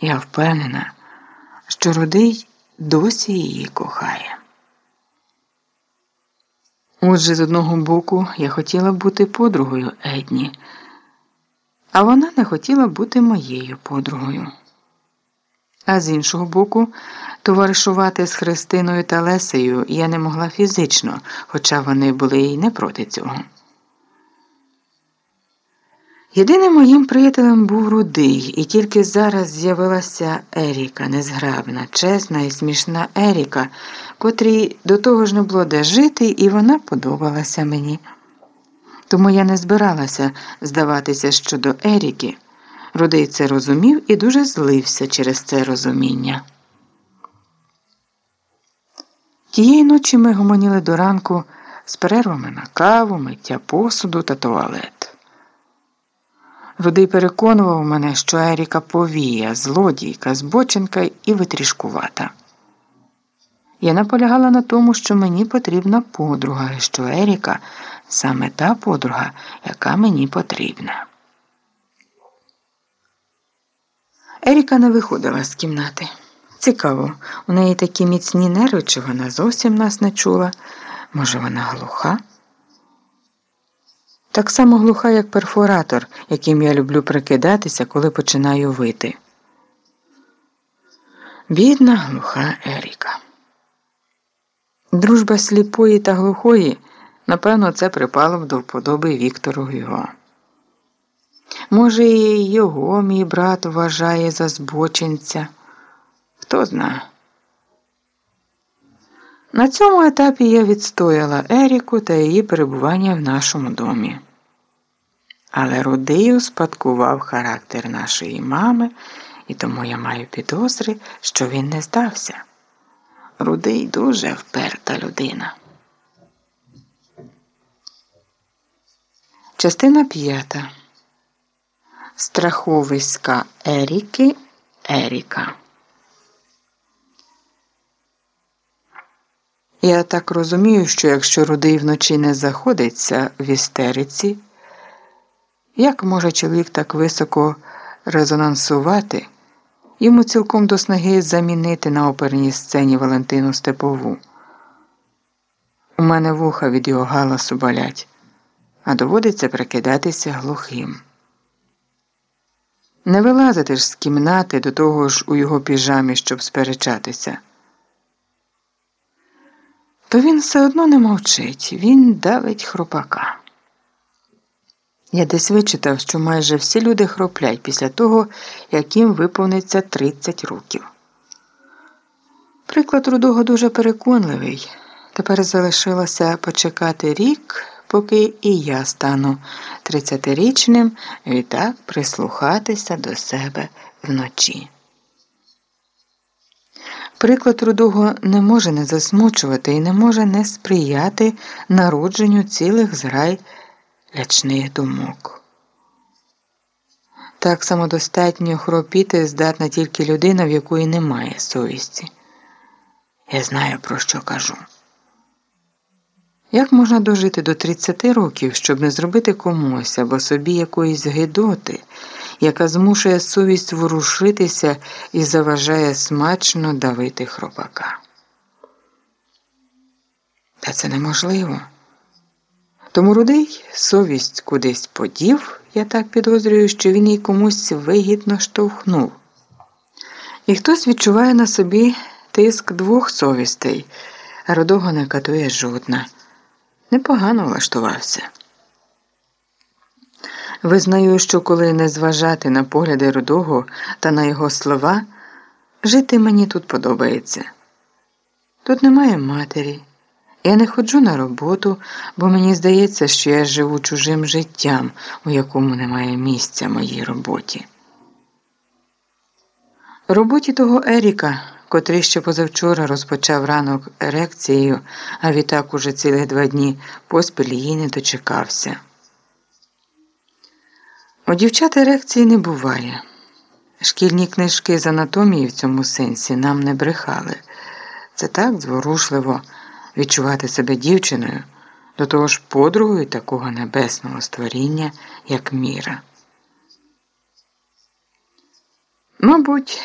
Я впевнена, що Рудий досі її кохає. Отже, з одного боку, я хотіла бути подругою Едні, а вона не хотіла бути моєю подругою. А з іншого боку, товаришувати з Христиною та Лесею я не могла фізично, хоча вони були й не проти цього. Єдиним моїм приятелем був рудий, і тільки зараз з'явилася Еріка, незграбна, чесна і смішна Еріка, котрій до того ж не було де жити, і вона подобалася мені. Тому я не збиралася здаватися щодо Еріки. Рудий це розумів і дуже злився через це розуміння. Тієї ночі ми гомоніли до ранку з перервами на каву, миття посуду та туалет. Рудий переконував мене, що Еріка повія, злодійка, збоченка і витрішкувата. Я наполягала на тому, що мені потрібна подруга, і що Еріка саме та подруга, яка мені потрібна. Еріка не виходила з кімнати. Цікаво, у неї такі міцні нерви, чи вона зовсім нас не чула. Може, вона глуха? Так само глуха, як перфоратор, яким я люблю прикидатися, коли починаю вити. Бідна глуха Еріка. Дружба сліпої та глухої, напевно, це припало б до вподоби Віктору його. Може, і його мій брат вважає за збочинця. Хто знає. На цьому етапі я відстояла Еріку та її перебування в нашому домі. Але Рудий успадкував характер нашої мами, і тому я маю підозри, що він не здався. Рудий дуже вперта людина. Частина п'ята. Страховиська Еріки Еріка. Я так розумію, що якщо рудий вночі не заходиться в істериці, як може чоловік так високо резонансувати, йому цілком до снаги замінити на оперній сцені Валентину Степову? У мене вуха від його галасу болять, а доводиться прикидатися глухим. Не вилазити ж з кімнати до того ж у його піжамі, щоб сперечатися. То він все одно не мовчить, він давить хропака. Я десь вичитав, що майже всі люди хроплять після того, як їм виповниться 30 років. Приклад рудого дуже переконливий. Тепер залишилося почекати рік поки і я стану тридцятирічним, відтак прислухатися до себе вночі. Приклад рудого не може не засмучувати і не може не сприяти народженню цілих зграй лячних думок. Так самодостатньо хропіти здатна тільки людина, в якої немає совісті. Я знаю, про що кажу. Як можна дожити до 30 років, щоб не зробити комусь або собі якоїсь гидоти, яка змушує совість ворушитися і заважає смачно давити хропака? Та це неможливо. Тому рудий совість кудись подів, я так підозрюю, що він їй комусь вигідно штовхнув. І хтось відчуває на собі тиск двох совістей, а родого не катує жодна непогано влаштувався. Визнаю, що коли не зважати на погляди рудого та на його слова, жити мені тут подобається. Тут немає матері. Я не ходжу на роботу, бо мені здається, що я живу чужим життям, у якому немає місця моїй роботі. Роботі того Еріка котрий ще позавчора розпочав ранок ерекцією, а відтак уже цілих два дні поспіль її не дочекався. У дівчат ерекції не буває. Шкільні книжки з анатомії в цьому сенсі нам не брехали. Це так зворушливо відчувати себе дівчиною, до того ж подругою такого небесного створіння, як міра. Мабуть,